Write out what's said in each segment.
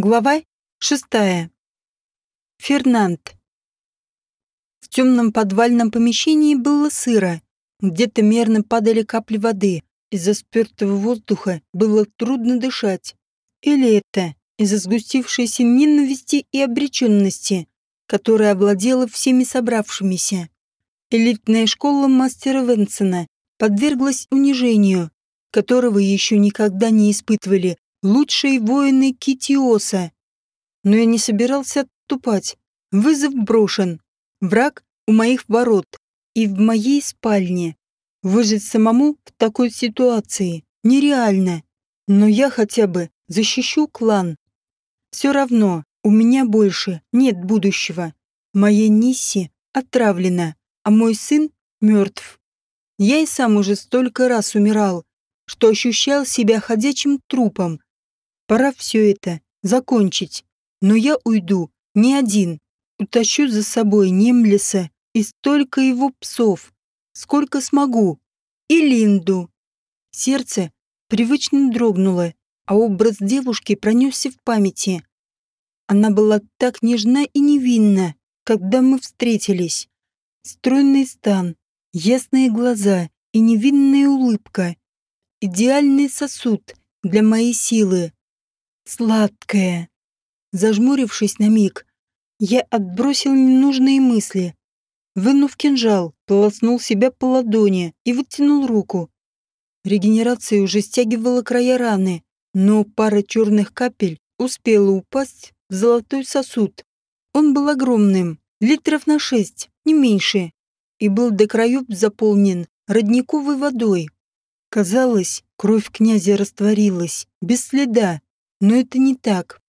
Глава шестая. Фернанд. В темном подвальном помещении было сыро. Где-то мерно падали капли воды. Из-за спертого воздуха было трудно дышать. Или это из-за сгустившейся ненависти и обреченности, которая овладела всеми собравшимися. Элитная школа мастера Венсона подверглась унижению, которого еще никогда не испытывали лучшие воины Китиоса. Но я не собирался отступать. Вызов брошен. Враг у моих ворот и в моей спальне. Выжить самому в такой ситуации нереально. Но я хотя бы защищу клан. Все равно у меня больше нет будущего. Моя Нисси отравлена, а мой сын мертв. Я и сам уже столько раз умирал, что ощущал себя ходячим трупом, Пора все это закончить. Но я уйду не один. Утащу за собой Немлеса и столько его псов, сколько смогу. И Линду. Сердце привычно дрогнуло, а образ девушки пронесся в памяти. Она была так нежна и невинна, когда мы встретились. Стройный стан, ясные глаза и невинная улыбка. Идеальный сосуд для моей силы. Сладкое. Зажмурившись на миг, я отбросил ненужные мысли. Вынув кинжал, полоснул себя по ладони и вытянул руку. Регенерация уже стягивала края раны, но пара черных капель успела упасть в золотой сосуд. Он был огромным, литров на шесть, не меньше, и был до краев заполнен родниковой водой. Казалось, кровь князя растворилась, без следа, но это не так.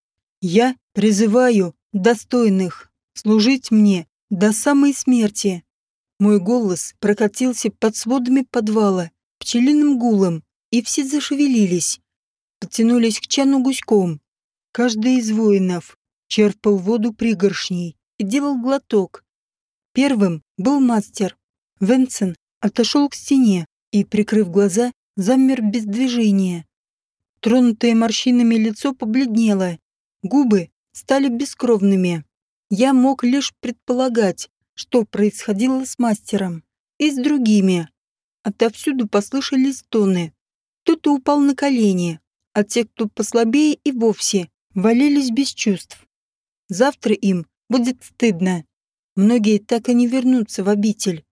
Я призываю достойных служить мне до самой смерти. Мой голос прокатился под сводами подвала, пчелиным гулом, и все зашевелились. Потянулись к чану гуськом. Каждый из воинов черпал воду пригоршней и делал глоток. Первым был мастер. Венсен отошел к стене и, прикрыв глаза, замер без движения. Тронутое морщинами лицо побледнело, губы стали бескровными. Я мог лишь предполагать, что происходило с мастером и с другими. Отовсюду послышались стоны. Кто-то упал на колени, а те, кто послабее и вовсе, валились без чувств. Завтра им будет стыдно. Многие так и не вернутся в обитель.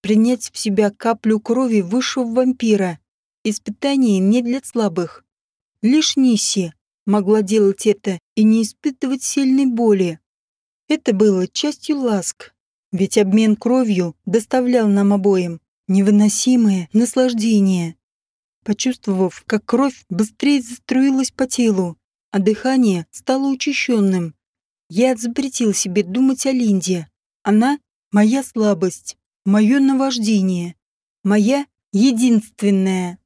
Принять в себя каплю крови высшего вампира. Испытание не для слабых. Лишь Ниси могла делать это и не испытывать сильной боли. Это было частью ласк, ведь обмен кровью доставлял нам обоим невыносимое наслаждение. Почувствовав, как кровь быстрее заструилась по телу, а дыхание стало учащенным, я запретил себе думать о Линде. Она — моя слабость, мое наваждение, моя единственная,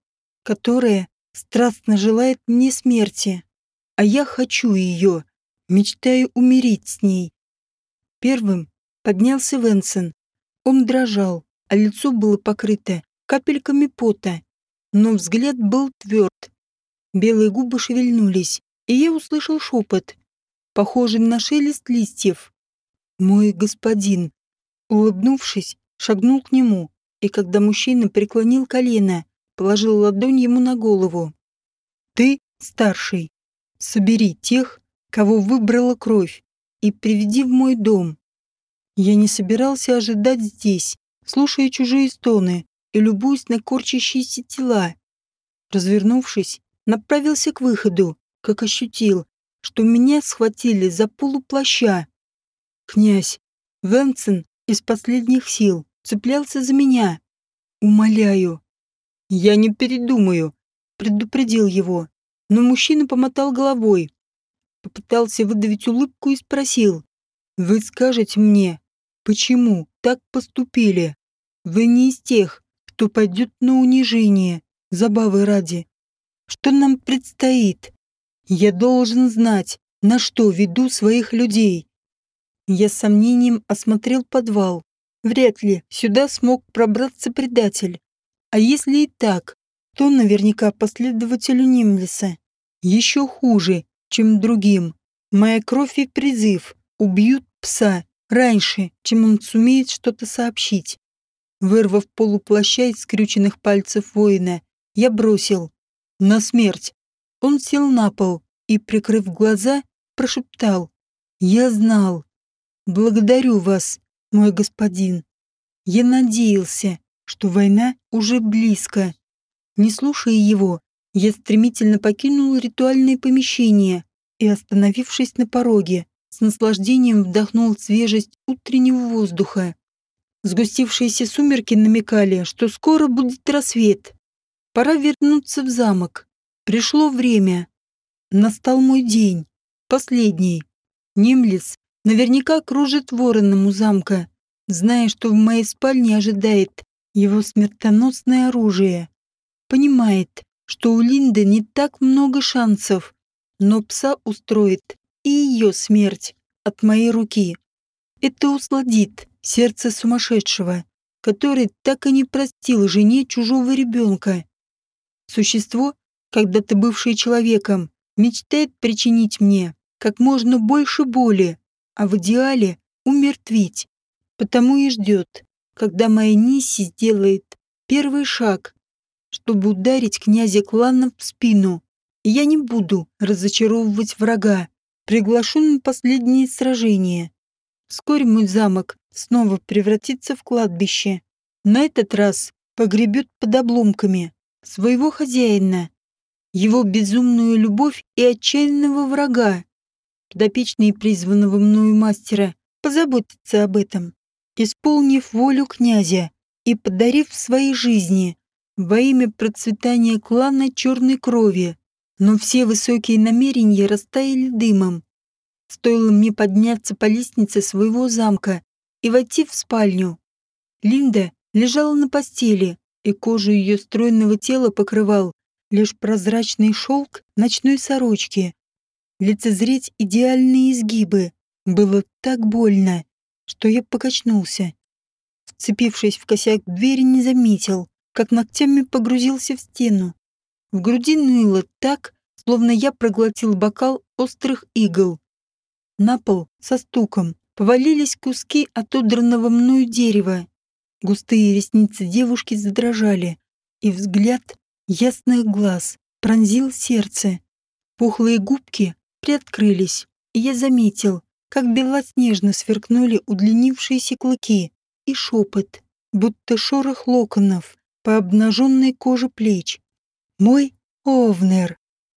которая страстно желает мне смерти, а я хочу ее, мечтаю умереть с ней. Первым поднялся Венсен. Он дрожал, а лицо было покрыто капельками пота, но взгляд был тверд. Белые губы шевельнулись, и я услышал шепот, похожий на шелест листьев. «Мой господин», улыбнувшись, шагнул к нему, и когда мужчина преклонил колено, положил ладонь ему на голову. «Ты старший. Собери тех, кого выбрала кровь, и приведи в мой дом». Я не собирался ожидать здесь, слушая чужие стоны и любуясь на корчащиеся тела. Развернувшись, направился к выходу, как ощутил, что меня схватили за полуплаща. Князь Венцен из последних сил цеплялся за меня. Умоляю, «Я не передумаю», — предупредил его. Но мужчина помотал головой. Попытался выдавить улыбку и спросил. «Вы скажете мне, почему так поступили? Вы не из тех, кто пойдет на унижение, забавы ради. Что нам предстоит? Я должен знать, на что веду своих людей». Я с сомнением осмотрел подвал. Вряд ли сюда смог пробраться предатель. А если и так, то наверняка последователю Нимлиса. Еще хуже, чем другим. Моя кровь и призыв убьют пса раньше, чем он сумеет что-то сообщить. Вырвав полуплаща из скрюченных пальцев воина, я бросил. На смерть. Он сел на пол и, прикрыв глаза, прошептал. «Я знал. Благодарю вас, мой господин. Я надеялся, что война уже близко. Не слушая его, я стремительно покинул ритуальное помещение и, остановившись на пороге, с наслаждением вдохнул свежесть утреннего воздуха. Сгустившиеся сумерки намекали, что скоро будет рассвет. Пора вернуться в замок. Пришло время. Настал мой день. Последний. Немлец наверняка кружит вороном у замка, зная, что в моей спальне ожидает его смертоносное оружие. Понимает, что у Линды не так много шансов, но пса устроит и ее смерть от моей руки. Это усладит сердце сумасшедшего, который так и не простил жене чужого ребенка. Существо, когда-то бывшее человеком, мечтает причинить мне как можно больше боли, а в идеале умертвить. Потому и ждет, когда моя Ниси сделает первый шаг, чтобы ударить князя клана в спину. Я не буду разочаровывать врага, приглашу на последнее сражение. Вскоре мой замок снова превратится в кладбище. На этот раз погребет под обломками своего хозяина, его безумную любовь и отчаянного врага. Подопечные призванного мною мастера позаботятся об этом, исполнив волю князя и подарив своей жизни во имя процветания клана черной крови. Но все высокие намерения растаяли дымом. Стоило мне подняться по лестнице своего замка и войти в спальню. Линда лежала на постели, и кожу ее стройного тела покрывал лишь прозрачный шелк ночной сорочки. Лицезреть идеальные изгибы было так больно, что я покачнулся. Вцепившись в косяк двери, не заметил, как ногтями погрузился в стену. В груди ныло так, словно я проглотил бокал острых игл. На пол со стуком повалились куски отодранного мною дерева. Густые ресницы девушки задрожали, и взгляд ясных глаз пронзил сердце. Пухлые губки приоткрылись, и я заметил, как белоснежно сверкнули удлинившиеся клыки и шепот, будто шорох локонов по обнаженной коже плеч. Мой Овнер.